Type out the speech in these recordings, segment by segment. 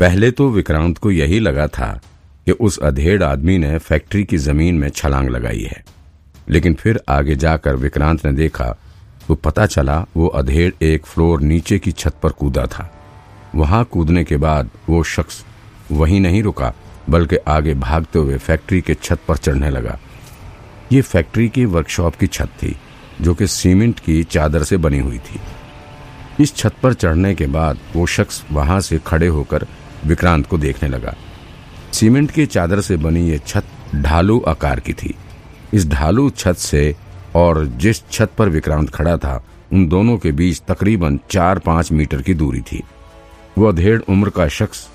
पहले तो विक्रांत को यही लगा था कि उस अधेड़ आदमी ने फैक्ट्री की ज़मीन में छलांग लगाई है। लेकिन फिर आगे जाकर विक्रांत ने देखा तो पता चला वो अधेड़ एक फ्लोर नीचे की छत पर कूदा था। वहाँ कूदने के बाद वो शख्स वहीं नहीं रुका, बल्कि आगे भागते हुए फैक्ट्री के छत पर चढ़ने लगा। ये फैक्ट्री की वर्कशॉप की छत थी, जो कि सीमेंट की चादर से बनी हुई थी। इस छत पर चढ़ने के बाद वो शख्स वहाँ से खड़े होकर विक्रांत को देखने लगा। सीमेंट की चादर से बनी ये छत ढालू आकार की थी। इस ढालू छत से और जिस छत पर विक्रांत खड़ा था, उन दोनों के बीच तकरीबन चार पाँच मीटर की दूरी थी। वह अधेड़ उम्र का शख्स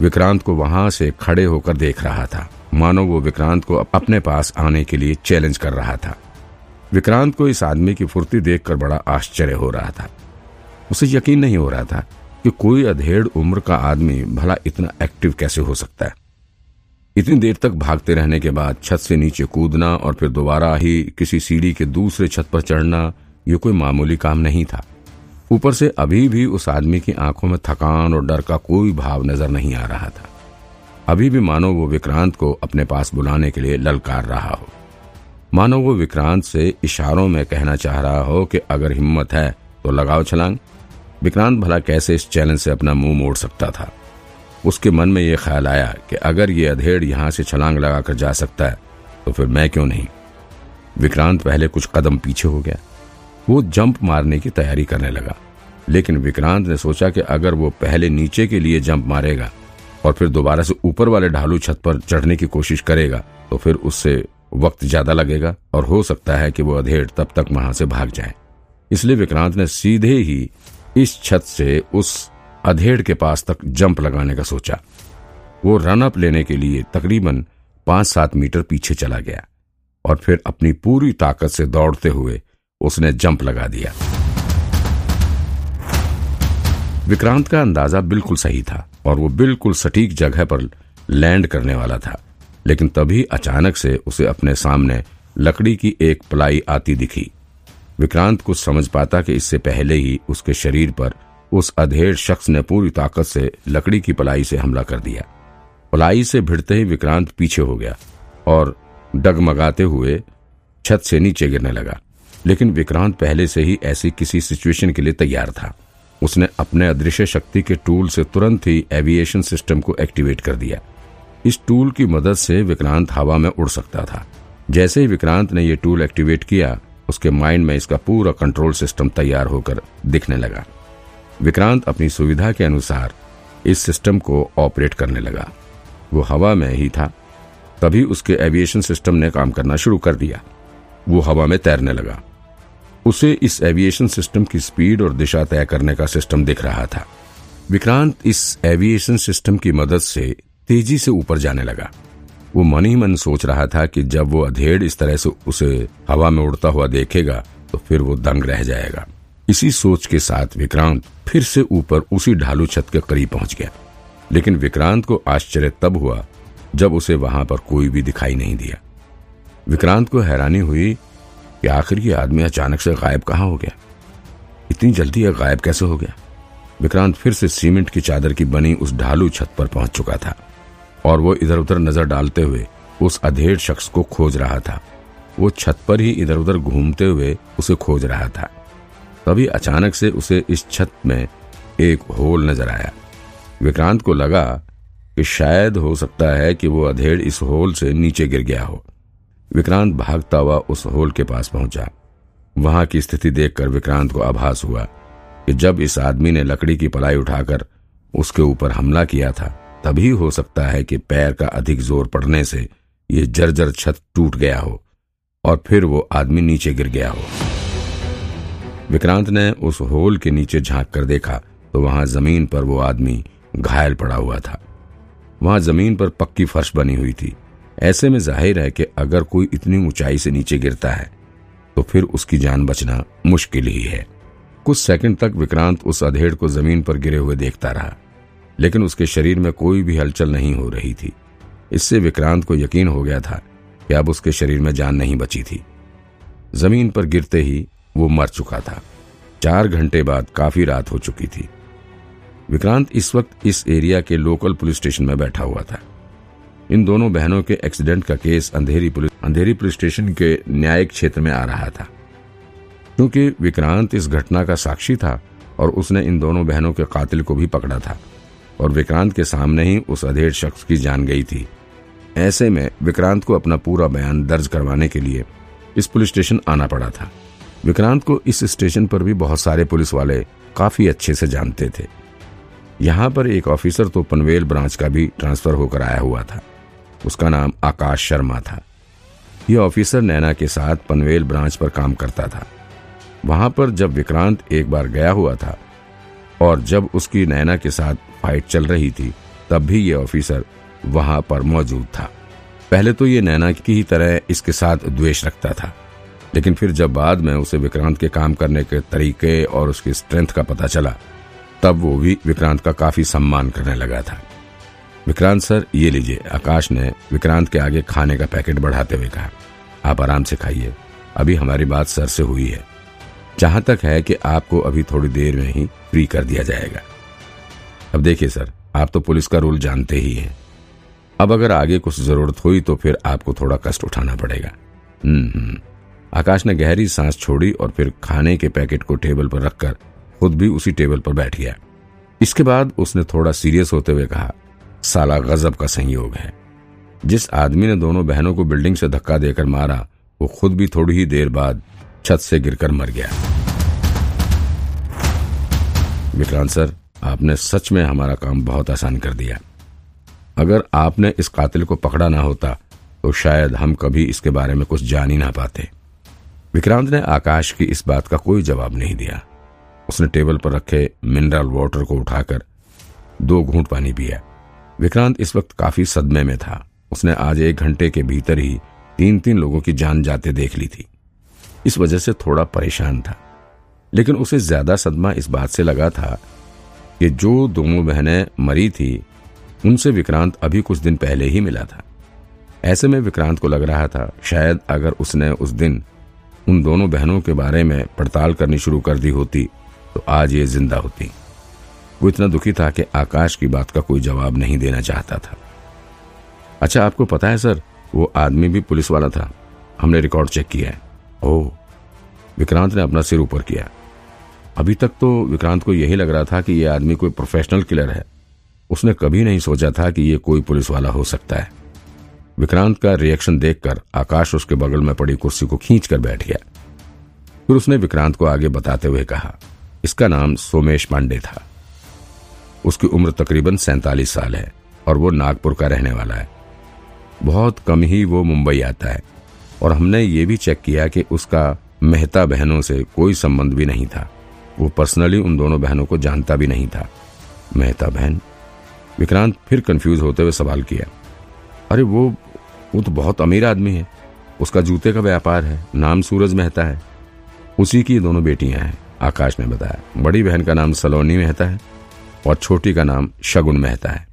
विक्रांत को वहाँ से खड़े होकर देख रहा था। मानो वो विक्रांत को अपने पास आने के लिए चैलेंज कर रहा था। विक्रांत को इस आदमी की फुर्ती देखकर बड़ा आश्चर्य हो रहा था। उसे यकीन नहीं हो रहा था कि कोई अधेड़ उम्र का आदमी भला इतना एक्टिव कैसे हो सकता है? इतनी देर तक भागते रहने के बाद छत से नीचे कूदना और फिर दोबारा ही किसी सीढ़ी के दूसरे छत पर चढ़ना, ये कोई मामूली काम नहीं था। ऊपर से अभी भी उस आदमी की आँखों में थकान और डर का कोई भाव नज़र नहीं आ रहा था। अभी भी मानो वो विक्रांत को अपने पास बुलाने के लिए ललकार रहा हो। मानो वो विक्रांत से इशारों में कहना चाह रहा हो कि अगर हिम्मत है तो लगाओ छलांग। विक्रांत भला कैसे इस चैलेंज से अपना मुँह मोड़ सकता था? उसके मन में यह ख्याल आया कि अगर ये अधेड़ यहाँ से छलांग लगाकर जा सकता है तो फिर मैं क्यों नहीं? विक्रांत पहले कुछ कदम पीछे हो गया। वो जंप मारने की तैयारी करने लगा। लेकिन विक्रांत ने सोचा कि अगर वो पहले नीचे के लिए जंप मारेगा और फिर दोबारा से ऊपर वाले ढालू छत पर चढ़ने की कोशिश करेगा तो फिर उससे वक्त ज़्यादा लगेगा और हो सकता है कि वो अधेड़ तब तक वहाँ से भाग जाए। इसलिए विक्रांत ने सीधे ही इस छत से उस अधेड़ के पास तक जंप लगाने का सोचा। वो रन अप लेने के लिए तकरीबन पाँच सात मीटर पीछे चला गया और फिर अपनी पूरी ताकत से दौड़ते हुए उसने जंप लगा दिया। विक्रांत का अंदाज़ा बिल्कुल सही था और वो बिल्कुल सटीक जगह पर लैंड करने वाला था, लेकिन तभी अचानक से उसे अपने सामने लकड़ी की एक पलाई आती दिखी। विक्रांत कुछ समझ पाता कि इससे पहले ही उसके शरीर पर उस अधेड़ शख्स ने पूरी ताकत से लकड़ी की पलाई से हमला कर दिया। पलाई से भिड़ते ही विक्रांत पीछे हो गया और डगमगाते हुए छत से नीचे गिरने लगा। लेकिन विक्रांत पहले से ही ऐसी किसी सिचुएशन के लिए तैयार था। उसने अपने अदृश्य शक्ति के टूल से तुरंत ही एविएशन सिस्टम को एक्टिवेट कर दिया। इस टूल की मदद से विक्रांत हवा में उड़ सकता था। जैसे ही विक्रांत ने यह टूल एक्टिवेट किया उसके माइंड में इसका पूरा कंट्रोल सिस्टम तैयार होकर दिखने लगा। विक्रांत अपनी सुविधा के अनुसार इस सिस्टम को ऑपरेट करने लगा। वो हवा में ही था। तभी उसके एविएशन सिस्टम ने काम करना शुरू कर दिया। वो हवा में तैरने लगा। उसे इस एविएशन सिस्टम की स्पीड और दिशा तय करने का सिस्टम दिख रहा था। विक्रांत इस एविएशन सिस्टम की मदद से तेज़ी से ऊपर जाने लगा। वो मन ही मन सोच रहा था कि जब वो अधेड़ इस तरह से उसे हवा में उड़ता हुआ देखेगा तो फिर वो दंग रह जाएगा। इसी सोच के साथ विक्रांत फिर से ऊपर उसी ढालू छत के करीब पहुँच गया। लेकिन विक्रांत को आश्चर्य तब हुआ, जब उसे वहाँ पर कोई भी दिखाई नहीं दिया। विक्रांत को हैरानी हुई कि आखिर ये आदमी अचानक से गायब कहाँ हो गया? इतनी जल्दी यह गायब कैसे हो गया? विक्रांत फिर से सीमेंट की चादर की बनी उस ढालू छत पर पहुँच चुका था। और वो इधर उधर नज़र डालते हुए उस अधेड़ शख्स को खोज रहा था। वो छत पर ही इधर उधर घूमते हुए उसे खोज रहा था। तभी अचानक से उसे इस छत में एक होल नज़र आया। विक्रांत को लगा कि शायद हो सकता है कि वो अधेड़ इस होल से नीचे गिर गया हो। विक्रांत भागता हुआ उस होल के पास पहुँचा। वहाँ की स्थिति देखकर विक्रांत को आभास हुआ कि जब इस आदमी ने लकड़ी की पलाई उठाकर उसके ऊपर हमला किया था तभी हो सकता है कि पैर का अधिक ज़ोर पड़ने से ये जर्जर छत टूट गया हो और फिर वो आदमी नीचे गिर गया हो। विक्रांत ने उस होल के नीचे झाँक कर देखा तो वहाँ ज़मीन पर वो आदमी घायल पड़ा हुआ था। वहाँ ज़मीन पर पक्की फर्श बनी हुई थी। ऐसे में ज़ाहिर है कि अगर कोई इतनी ऊंचाई से नीचे गिरता है तो फिर उसकी जान बचना मुश्किल ही है। कुछ सेकंड तक विक्रांत उस अधेड़ को ज़मीन पर गिरे हुए देखता रहा। लेकिन उसके शरीर में कोई भी हलचल नहीं हो रही थी। इससे विक्रांत को यकीन हो गया था कि अब उसके शरीर में जान नहीं बची थी। ज़मीन पर गिरते ही वो मर चुका था। चार घंटे बाद काफ़ी रात हो चुकी थी। विक्रांत इस वक्त इस एरिया के लोकल पुलिस स्टेशन में बैठा हुआ था। इन दोनों बहनों के एक्सीडेंट का case Andheri police Andheri police station के न्यायिक क्षेत्र में आ रहा था। क्योंकि विक्रांत इस घटना का साक्षी था और उसने इन दोनों बहनों के कातिल को भी पकड़ा था। और विक्रांत के सामने ही उस अधेड़ शख्स की जान गई थी। ऐसे में विक्रांत को अपना पूरा बयान दर्ज करवाने के लिए इस पुलिस स्टेशन आना पड़ा था। विक्रांत को इस स्टेशन पर भी बहुत सारे पुलिस वाले काफ़ी अच्छे से जानते थे। यहाँ पर एक ऑफिसर तो पनवेल ब्रांच का भी ट्रांसफ़र होकर आया हुआ था। उसका नाम आकाश शर्मा था। यह ऑफिसर नैना के साथ पनवेल ब्रांच पर काम करता था। वहाँ पर जब विक्रांत एक बार गया हुआ था और जब उसकी नैना के साथ फाइट चल रही थी, तब भी ये ऑफिसर वहाँ पर मौजूद था। पहले तो ये नैना की ही तरह इसके साथ द्वेष रखता था, लेकिन फिर जब बाद में उसे विक्रांत के काम करने के तरीके और उसकी स्ट्रेंथ का पता चला, तब वो भी विक्रांत का काफ़ी सम्मान करने लगा था। विक्रांत सर, ये लीजिए, आकाश ने विक्रांत के आगे खाने का पैकेट बढ़ाते हुए कहा, आप आराम से खाइए, अभी हमारी बात सर से हुई है। जहाँ तक है कि आपको अभी थोड़ी देर में ही फ्री कर दिया जाएगा। अब देखिए सर आप तो पुलिस का रूल जानते ही हैं। अब अगर आगे कुछ ज़रूरत हुई तो फिर आपको थोड़ा कष्ट उठाना पड़ेगा। हम्म, हम्म। आकाश ने गहरी सांस छोड़ी और फिर खाने के पैकेट को टेबल पर रखकर खुद भी उसी टेबल पर बैठ गया। इसके बाद उसने थोड़ा सीरियस होते हुए कहा साला गजब का संयोग है। जिस आदमी ने दोनों बहनों को बिल्डिंग से धक्का देकर मारा वो खुद भी थोड़ी ही देर बाद छत से गिरकर मर गया। विक्रांत सर आपने सच में हमारा काम बहुत आसान कर दिया। अगर आपने इस कातिल को पकड़ा ना होता तो शायद हम कभी इसके बारे में कुछ जान ही ना पाते। विक्रांत ने आकाश की इस बात का कोई जवाब नहीं दिया। उसने टेबल पर रखे मिनरल वाटर को उठाकर दो घूंट पानी पिया। विक्रांत इस वक्त काफ़ी सदमे में था। उसने आज एक घंटे के भीतर ही तीन तीन लोगों की जान जाते देख ली थी। इस वजह से थोड़ा परेशान था। लेकिन उसे ज़्यादा सदमा इस बात से लगा था कि जो दोनों बहनें मरी थी, उनसे विक्रांत अभी कुछ दिन पहले ही मिला था। ऐसे में विक्रांत को लग रहा था, शायद अगर उसने उस दिन उन दोनों बहनों के बारे में पड़ताल करनी शुरू कर दी होती तो आज ये ज़िंदा होती। वो इतना दुखी था कि आकाश की बात का कोई जवाब नहीं देना चाहता था। अच्छा आपको पता है सर, वो आदमी भी पुलिस वाला था। हमने रिकॉर्ड चेक किया है। ओह, विक्रांत ने अपना सिर ऊपर किया। अभी तक तो विक्रांत को यही लग रहा था कि यह आदमी कोई प्रोफेशनल किलर है। उसने कभी नहीं सोचा था कि ये कोई पुलिस वाला हो सकता है। विक्रांत का रिएक्शन देखकर आकाश उसके बगल में पड़ी कुर्सी को खींच कर बैठ गया। फिर उसने विक्रांत को आगे बताते हुए कहा, इसका नाम सोमेश पांडे था। उसकी उम्र तकरीबन सैतालीस साल है और वो नागपुर का रहने वाला है। बहुत कम ही वो मुंबई आता है और हमने ये भी चेक किया कि उसका मेहता बहनों से कोई संबंध भी नहीं था। वो पर्सनली उन दोनों बहनों को जानता भी नहीं था। मेहता बहन, विक्रांत फिर कंफ्यूज होते हुए सवाल किया, अरे वो वो तो बहुत अमीर आदमी है, उसका जूते का व्यापार है, नाम सूरज मेहता है, उसी की दोनों बेटियाँ हैं। आकाश ने बताया, बड़ी बहन का नाम सलोनी मेहता है और छोटी का नाम शगुन मेहता है।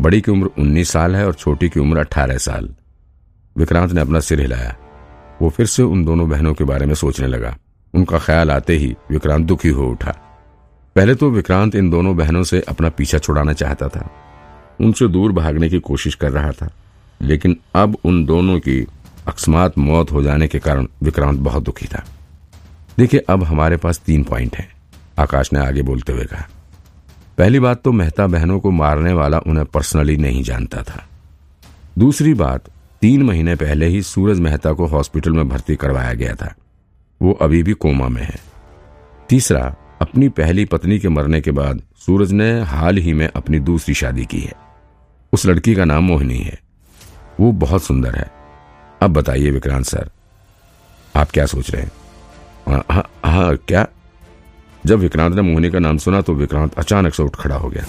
बड़ी की उम्र उन्नीस साल है और छोटी की उम्र अट्ठारह साल। विक्रांत ने अपना सिर हिलाया, वो फिर से उन दोनों बहनों के बारे में सोचने लगा। उनका ख्याल आते ही विक्रांत दुखी हो उठा। पहले तो विक्रांत इन दोनों बहनों से अपना पीछा छुड़ाना चाहता था। उनसे दूर भागने की कोशिश कर रहा था, लेकिन अब उन दोनों की अकस्मात मौत हो जाने के कारण विक्रांत बहुत दुखी था। देखिए, अब हमारे पास तीन पॉइंट हैं, आकाश ने आगे बोलते हुए कहा। पहली बात तो मेहता बहनों को मारने वाला उन्हें पर्सनली नहीं जानता था। दूसरी बात, तीन महीने पहले ही सूरज मेहता को हॉस्पिटल में भर्ती करवाया गया था। वो अभी भी कोमा में है। तीसरा, अपनी पहली पत्नी के मरने के बाद सूरज ने हाल ही में अपनी दूसरी शादी की है। उस लड़की का नाम मोहिनी है। वो बहुत सुंदर है। अब बताइए विक्रांत सर, आप क्या सोच रहे हैं? हाँ हाँ क्या? जब विक्रांत ने मोहिनी का नाम सुना तो विक्रांत अचानक से उठ खड़ा हो गया।